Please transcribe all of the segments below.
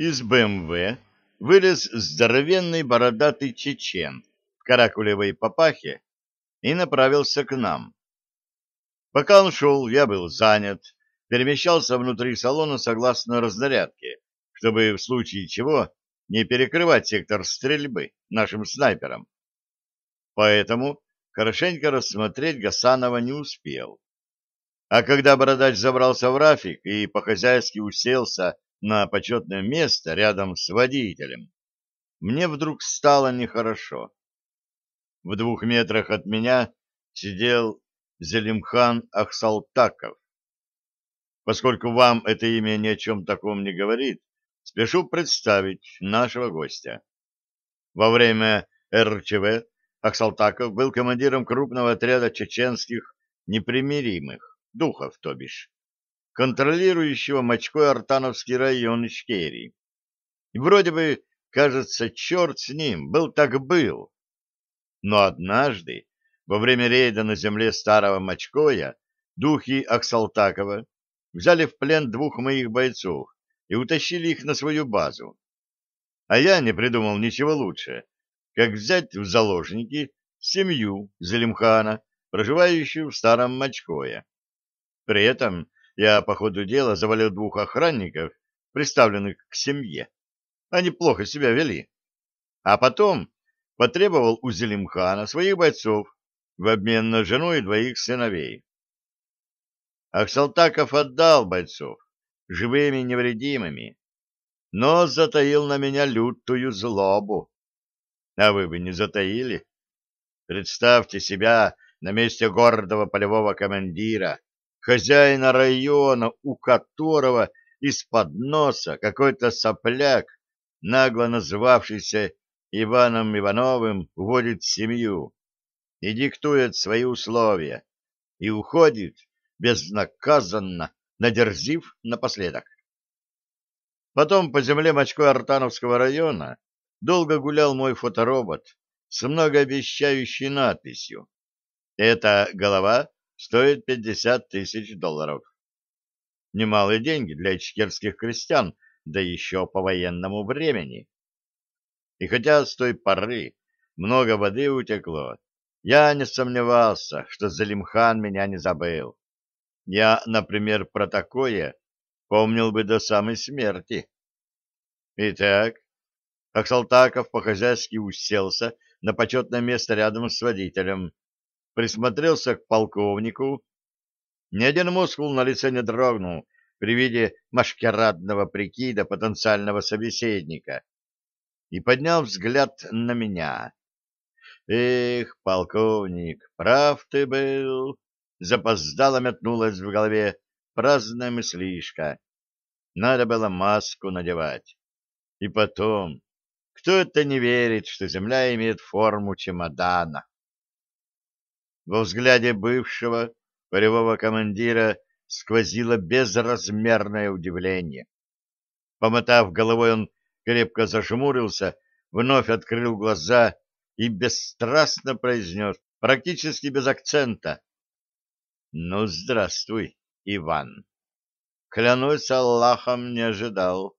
Из БМВ вылез здоровенный бородатый чечен в каракулевой папахе и направился к нам. Пока он шел, я был занят, перемещался внутри салона согласно разнарядке, чтобы в случае чего не перекрывать сектор стрельбы нашим снайперам. Поэтому хорошенько рассмотреть Гасанова не успел. А когда бородач забрался в рафик и по-хозяйски уселся на почетное место рядом с водителем, мне вдруг стало нехорошо. В двух метрах от меня сидел Зелимхан Ахсалтаков. Поскольку вам это имя ни о чем таком не говорит, спешу представить нашего гостя. Во время РЧВ Ахсалтаков был командиром крупного отряда чеченских непримиримых, духов, то бишь, контролирующего Мочкой Артановский район Ичкерии. И вроде бы, кажется, черт с ним, был так был. Но однажды, во время рейда на земле старого Мочкоя, духи Аксалтакова взяли в плен двух моих бойцов и утащили их на свою базу. А я не придумал ничего лучше, как взять в заложники семью Залимхана, проживающую в старом Мочкое. При этом я по ходу дела завалил двух охранников, приставленных к семье. Они плохо себя вели. А потом потребовал у Зелимхана своих бойцов в обмен на жену и двоих сыновей. Аксалтаков отдал бойцов, живыми и невредимыми, но затаил на меня лютую злобу. А вы бы не затаили? Представьте себя на месте гордого полевого командира, хозяина района, у которого из-под носа какой-то сопляк, нагло называвшийся Иваном Ивановым, уводит семью и диктует свои условия, и уходит безнаказанно, надерзив напоследок. Потом по земле Мочко Артановского района долго гулял мой фоторобот с многообещающей надписью. Эта голова стоит 50 тысяч долларов. Немалые деньги для ичкерских крестьян, да еще по военному времени. И хотя с той поры много воды утекло, я не сомневался, что Залимхан меня не забыл. Я, например, про такое помнил бы до самой смерти. Итак, Аксалтаков по-хозяйски уселся на почетное место рядом с водителем, присмотрелся к полковнику. Ни один мускул на лице не дрогнул при виде машкерадного прикида потенциального собеседника и поднял взгляд на меня. Эх, полковник, прав ты был. Запоздало метнулась в голове праздная мыслишка. Надо было маску надевать. И потом, кто это не верит, что Земля имеет форму чемодана? Во взгляде бывшего полевого командира сквозило безразмерное удивление. Помотав головой, он крепко зажмурился, вновь открыл глаза и бесстрастно произнес, практически без акцента. — Ну, здравствуй, Иван. Клянусь Аллахом, не ожидал.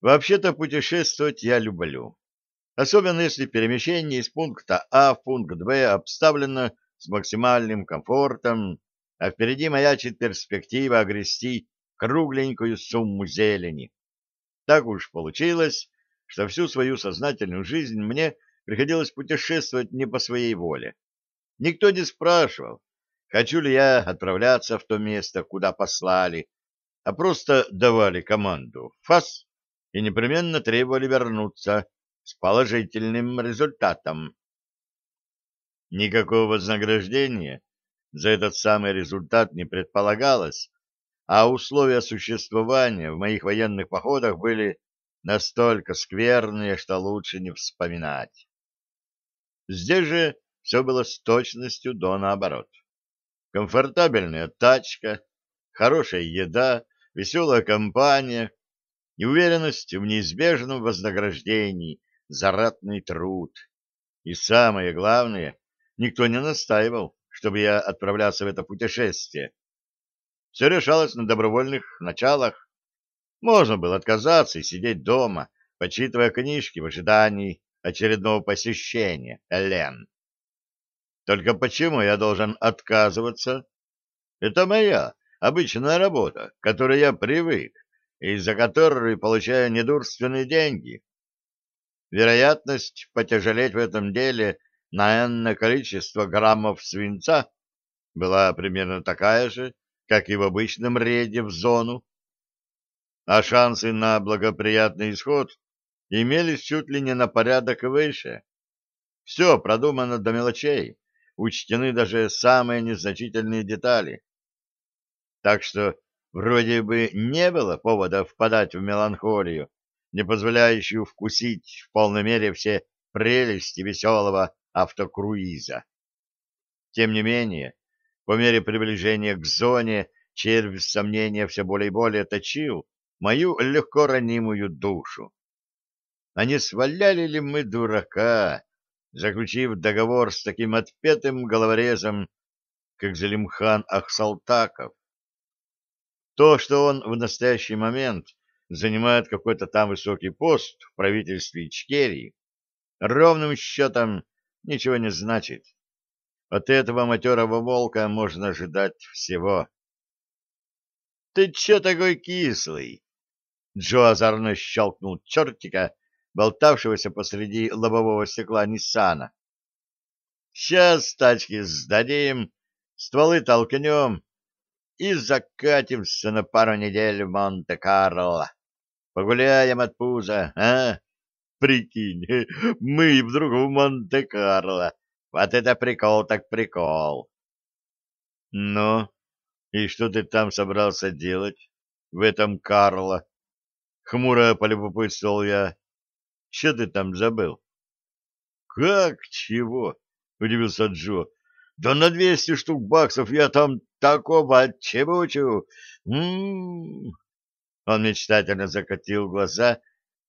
Вообще-то путешествовать я люблю. Особенно если перемещение из пункта А в пункт Б обставлено с максимальным комфортом, а впереди маячит перспектива огрести кругленькую сумму зелени. Так уж получилось, что всю свою сознательную жизнь мне приходилось путешествовать не по своей воле. Никто не спрашивал, хочу ли я отправляться в то место, куда послали, а просто давали команду «ФАС» и непременно требовали вернуться с положительным результатом. Никакого вознаграждения за этот самый результат не предполагалось, а условия существования в моих военных походах были настолько скверные, что лучше не вспоминать. Здесь же все было с точностью до наоборот. Комфортабельная тачка, хорошая еда, веселая компания — и уверенность в неизбежном вознаграждении за труд. И самое главное, никто не настаивал, чтобы я отправлялся в это путешествие. Все решалось на добровольных началах. Можно было отказаться и сидеть дома, почитывая книжки в ожидании очередного посещения Элен. Только почему я должен отказываться? Это моя обычная работа, к которой я привык, и за которую получаю недурственные деньги. Вероятность потяжелеть в этом деле на энное количество граммов свинца была примерно такая же, как и в обычном рейде в зону, а шансы на благоприятный исход имелись чуть ли не на порядок выше. Все продумано до мелочей, учтены даже самые незначительные детали. Так что вроде бы не было повода впадать в меланхолию, не позволяющую вкусить в полной мере все прелести веселого автокруиза. Тем не менее, по мере приближения к зоне червь сомнения все более и более точил мою легко ранимую душу. А не сваляли ли мы дурака, заключив договор с таким отпетым головорезом, как Залимхан Ахсалтаков? То, что он в настоящий момент занимает какой-то там высокий пост в правительстве Ичкерии, ровным счетом ничего не значит. От этого матерого волка можно ожидать всего. — Ты че такой кислый? Джо озорно щелкнул чертика, болтавшегося посреди лобового стекла Ниссана. — Сейчас тачки сдадим, стволы толкнем и закатимся на пару недель в Монте-Карло. Погуляем от пуза, а? Прикинь, мы вдруг в Монте-Карло. Вот это прикол так прикол. Ну, и что ты там собрался делать в этом Карло? Хмуро полюбопытствовал я. Что ты там забыл? Как чего? Удивился Джо. Да на двести штук баксов я там такого отчебучу. М-м-м. Он мечтательно закатил глаза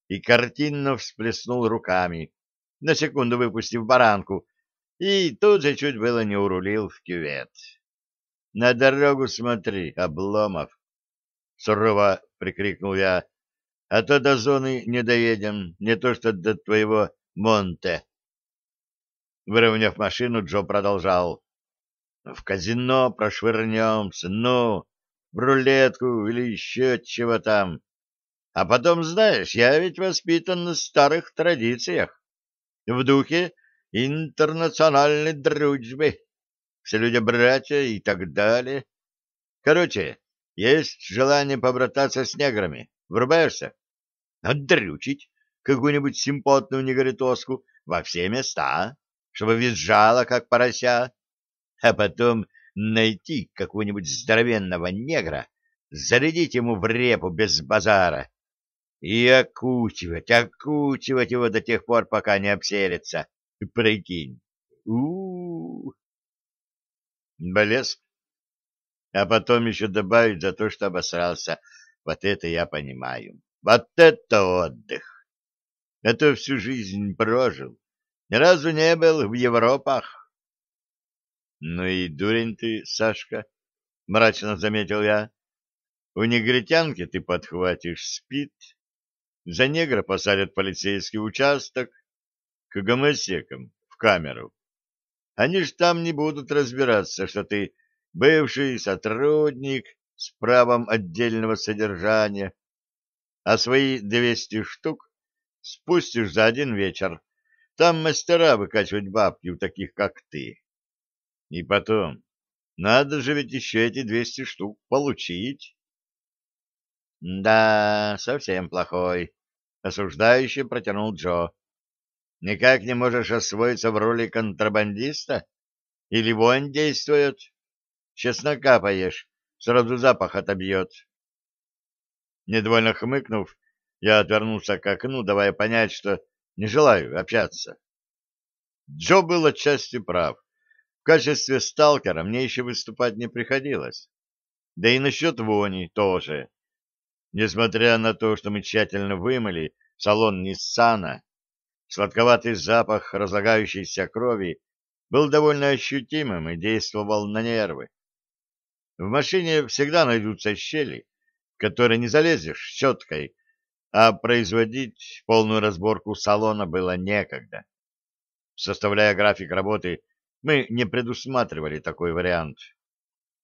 и картинно всплеснул руками, на секунду выпустив баранку, и тут же чуть было не урулил в кювет. — На дорогу смотри, Обломов! — сурово прикрикнул я. — А то до зоны не доедем, не то что до твоего Монте. Выровняв машину, Джо продолжал. — В казино прошвырнемся, ну, в рулетку или еще чего там. А потом, знаешь, я ведь воспитан на старых традициях. В духе интернациональной дружбы, все люди-братья и так далее. Короче, есть желание побрататься с неграми. Врубаешься? Отдрючить какую-нибудь симпотную негритоску во все места, чтобы визжала, как порося, а потом найти какого-нибудь здоровенного негра, зарядить ему в репу без базара и окучивать, окучивать его до тех пор, пока не обселится. Прикинь. у у Блеск. А потом еще добавить за то, что обосрался. Вот это я понимаю. Вот это отдых. Это всю жизнь прожил. Ни разу не был в Европах. Ну и дурень ты, Сашка, мрачно заметил я. У негритянки ты подхватишь спит, за негра посадят полицейский участок, к гомосекам в камеру. Они ж там не будут разбираться, что ты бывший сотрудник с правом отдельного содержания, а свои двести штук спустишь за один вечер. Там мастера выкачивать бабки у таких, как ты. И потом, надо же ведь еще эти двести штук получить. — Да, совсем плохой, — осуждающе протянул Джо. Никак не можешь освоиться в роли контрабандиста? Или вонь действует? Чеснока поешь, сразу запах отобьет. Недовольно хмыкнув, я отвернулся к окну, давая понять, что не желаю общаться. Джо был отчасти прав. В качестве сталкера мне еще выступать не приходилось. Да и насчет вони тоже. Несмотря на то, что мы тщательно вымыли салон Ниссана, Сладковатый запах разлагающейся крови был довольно ощутимым и действовал на нервы. В машине всегда найдутся щели, который не залезешь щеткой, а производить полную разборку салона было некогда. Составляя график работы, мы не предусматривали такой вариант.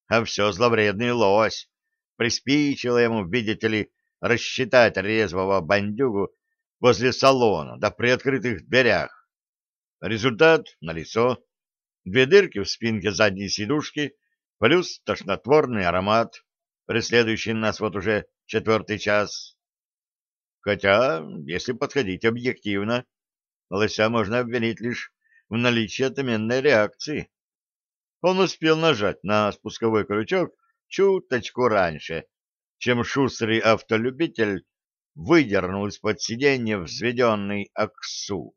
А все зловредный лось. Приспичило ему, видите ли, рассчитать резвого бандюгу возле салона, да при открытых дверях. Результат налицо. Две дырки в спинке задней сидушки, плюс тошнотворный аромат, преследующий нас вот уже четвертый час. Хотя, если подходить объективно, лося можно обвинить лишь в наличии отменной реакции. Он успел нажать на спусковой крючок чуточку раньше, чем шустрый автолюбитель выдернул из-под сиденья взведенный аксу.